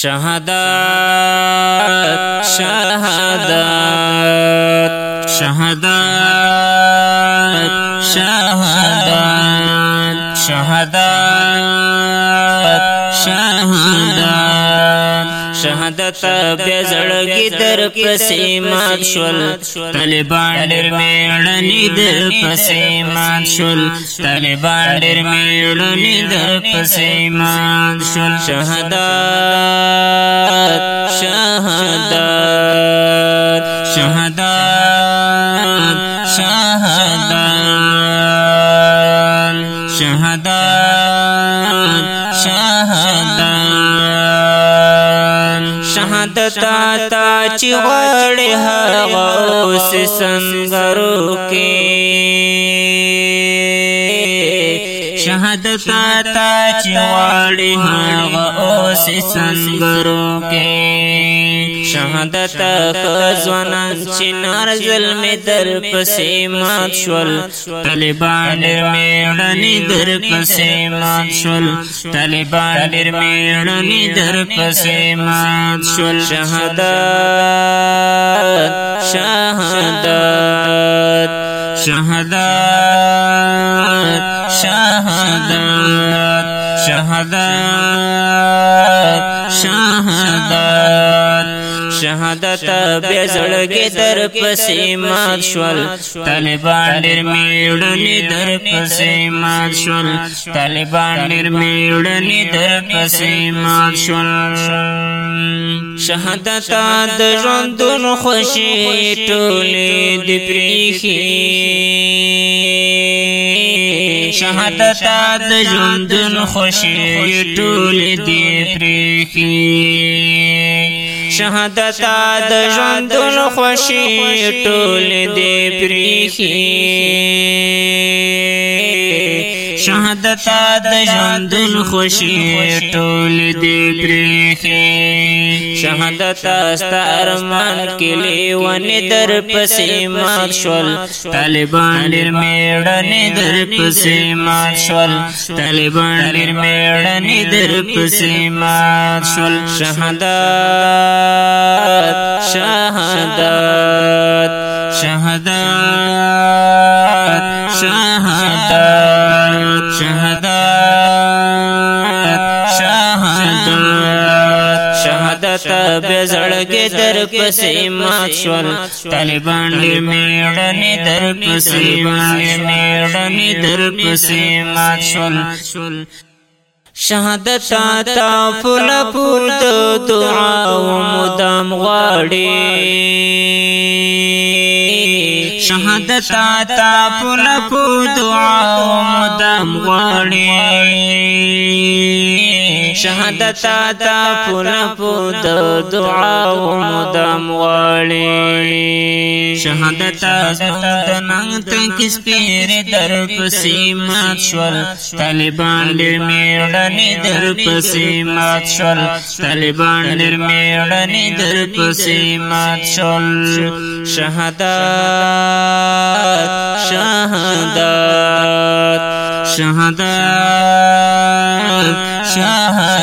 شھاشداشد شپه بیا زړګي در پسې مات شول طالبان ډېر میړني در پسې مات شول طالبان ډېر میړني در پسې مات شول شهادت شهادت شهادت شهادت شهادت چې غړې هغه اوس سنگرو کې شهادت تا چې غړې هغه اوس سنگرو کې شهادت خزوانان چې نار ظلم در پسې مات شول طالبان میړنی در پسې مات شول طالبان میړنی در پسې مات شول شهادت شهادت شهادت شهادت شهادت شهادت به زړګي در پسې مات شول طالبان ډېر میړني در پسې مات شول طالبان ډېر میړني در پسې مات شول شهادت د ژوندون خوشي ټولې دې پریخي شهادت د ژوندون خوشي ټولې دې پریخي د دتا خوش ټول دی پریخي شهادت د ژوندون خوشي ټول دې پرېخي شهادت است ارمان کلی ونې در پسې مات شول طالبان ډېر میړنې در پسې مات شول طالبان ډېر میړنې در پسې مات شول شهادت شهادت شهادت شهادت شهادت شهادت شهادت به زړګې در پسې مات شول طالبان له میړنې در پسې میړنې در پسې مات شول شهادت تا فل پور د دعا او مدام غاړي شهادت تا فل پور دعا او مقام غواړي شهادت تا پورا پود دعا و مدام غواړي شهادت تا نن تک سپیر در پسې مات شول طالبان ډېر میړنې در پسې مات شول طالبان ډېر میړنې در پسې مات شول شهادت شهادت 想他的，想。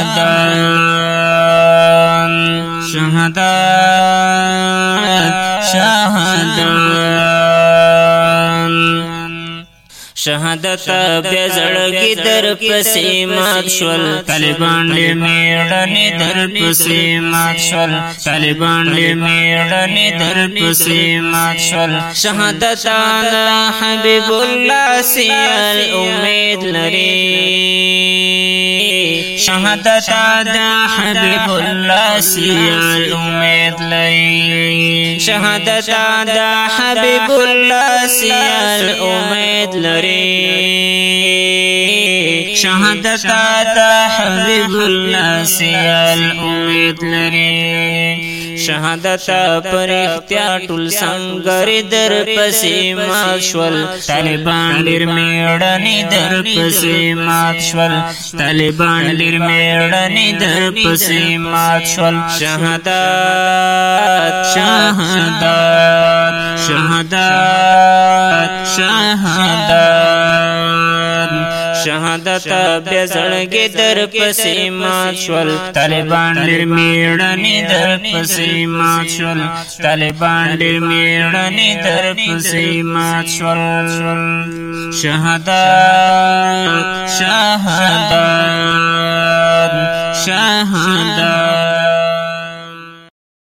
شهادت بیا زړګي در پسې مات شول طالبان دې میړنې در پسې مات شول طالبان دې میړنې در پسې مات شول شهادت انا حبيب الله سيال امید لري شهادت انا حبيب الله سيال امید لري شهادت انا حبيب الله سيال امید لري لري شهادت تا حبیب الله سیال امید لري شهادت پر اختیار ټول څنګه در پسې ماشول طالبان لر میړنی در پسې ماشول طالبان لر میړنی در پسې ماشول شهادت شهادت شهادت ته بیا زړګي در پسې مات شول طالبان ډېر میړنې در پسې مات شول طالبان ډېر میړنې در پسې مات شول شهادت شهادت شهادت